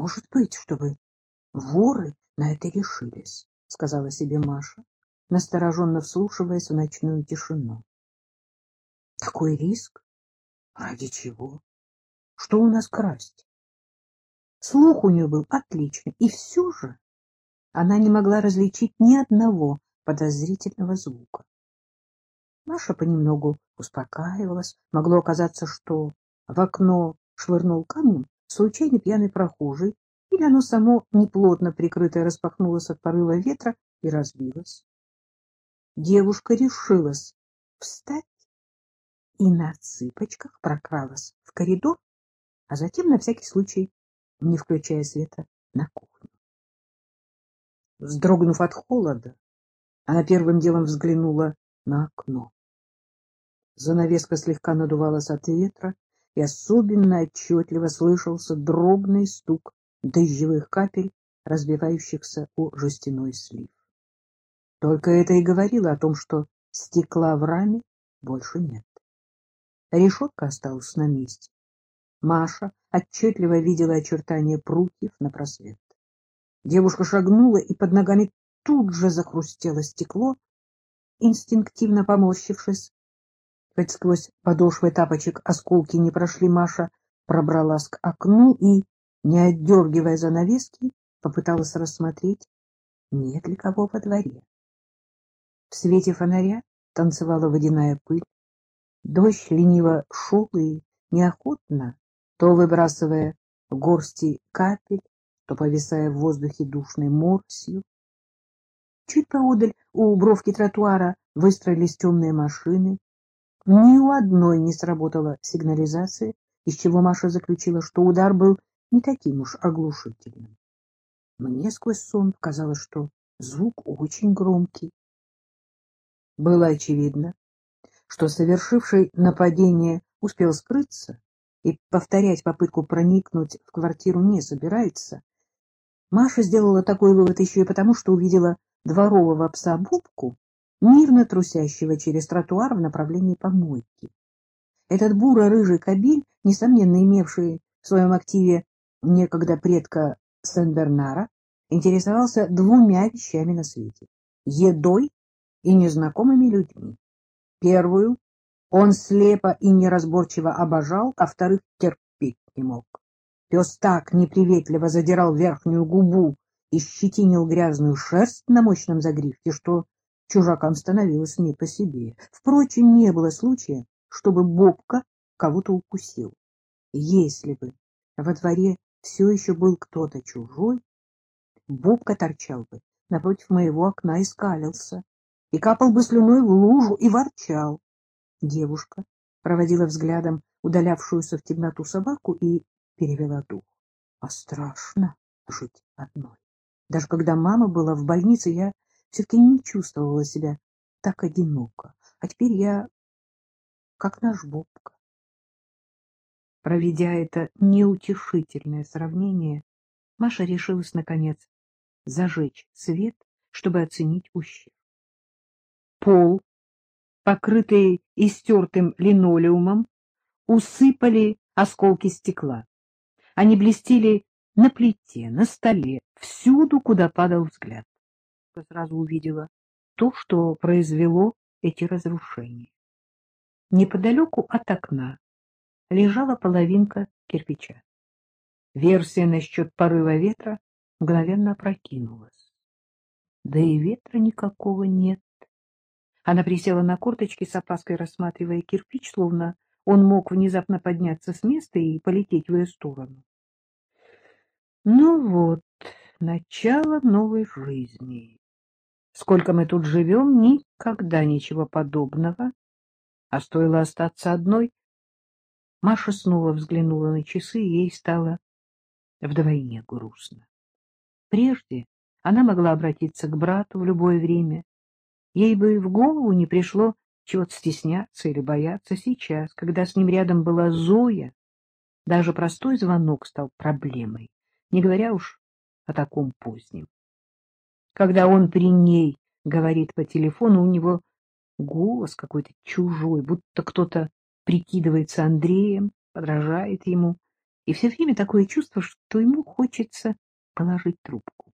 может быть, чтобы воры на это решились, — сказала себе Маша, настороженно вслушиваясь в ночную тишину. Такой риск? Ради чего? Что у нас красть? Слух у нее был отличный, и все же она не могла различить ни одного подозрительного звука. Маша понемногу успокаивалась. Могло оказаться, что в окно швырнул камнем случайно пьяный прохожий, или оно само неплотно прикрытое распахнулось от порыва ветра и разбилось. Девушка решилась встать и на цыпочках прокралась в коридор, а затем на всякий случай, не включая света, на кухню. Вздрогнув от холода, она первым делом взглянула на окно. Занавеска слегка надувалась от ветра, и особенно отчетливо слышался дробный стук дождевых капель, разбивающихся о жестяной слив. Только это и говорило о том, что стекла в раме больше нет. Решетка осталась на месте. Маша отчетливо видела очертания прутьев на просвет. Девушка шагнула, и под ногами тут же захрустело стекло. Инстинктивно поморщившись, хоть сквозь подошвы тапочек осколки не прошли, Маша пробралась к окну и, не отдергивая занавески, попыталась рассмотреть, нет ли кого во дворе. В свете фонаря танцевала водяная пыль. Дождь лениво шел и неохотно, то выбрасывая горсти капель, то повисая в воздухе душной морсью. Чуть поодаль у бровки тротуара выстроились темные машины. Ни у одной не сработала сигнализация, из чего Маша заключила, что удар был не таким уж оглушительным. Мне сквозь сон казалось, что звук очень громкий. Было очевидно, что совершивший нападение успел скрыться и повторять попытку проникнуть в квартиру не собирается. Маша сделала такой вывод еще и потому, что увидела дворового пса Бубку, мирно трусящего через тротуар в направлении помойки. Этот буро-рыжий кабель, несомненно имевший в своем активе некогда предка Сен-Бернара, интересовался двумя вещами на свете — едой и незнакомыми людьми. Первую он слепо и неразборчиво обожал, а вторых терпеть не мог. Пес так неприветливо задирал верхнюю губу и щетинил грязную шерсть на мощном загривке, что чужакам становилось не по себе. Впрочем, не было случая, чтобы Бобка кого-то укусил. Если бы во дворе все еще был кто-то чужой, Бобка торчал бы напротив моего окна и скалился, и капал бы слюной в лужу и ворчал. Девушка проводила взглядом удалявшуюся в темноту собаку и перевела дух. А страшно жить одной. Даже когда мама была в больнице, я все-таки не чувствовала себя так одиноко. А теперь я как наш Бобка. Проведя это неутешительное сравнение, Маша решилась, наконец, зажечь свет, чтобы оценить ущерб. Пол, покрытый истертым линолеумом, усыпали осколки стекла. Они блестели на плите, на столе, всюду, куда падал взгляд. Сразу увидела то, что произвело эти разрушения. Неподалеку от окна лежала половинка кирпича. Версия насчет порыва ветра мгновенно опрокинулась. Да и ветра никакого нет. Она присела на корточки с опаской, рассматривая кирпич, словно он мог внезапно подняться с места и полететь в ее сторону. Ну вот, начало новой жизни. Сколько мы тут живем, никогда ничего подобного. А стоило остаться одной. Маша снова взглянула на часы, и ей стало вдвойне грустно. Прежде она могла обратиться к брату в любое время. Ей бы в голову не пришло чего-то стесняться или бояться сейчас, когда с ним рядом была Зоя. Даже простой звонок стал проблемой не говоря уж о таком позднем. Когда он при ней говорит по телефону, у него голос какой-то чужой, будто кто-то прикидывается Андреем, подражает ему, и все время такое чувство, что ему хочется положить трубку.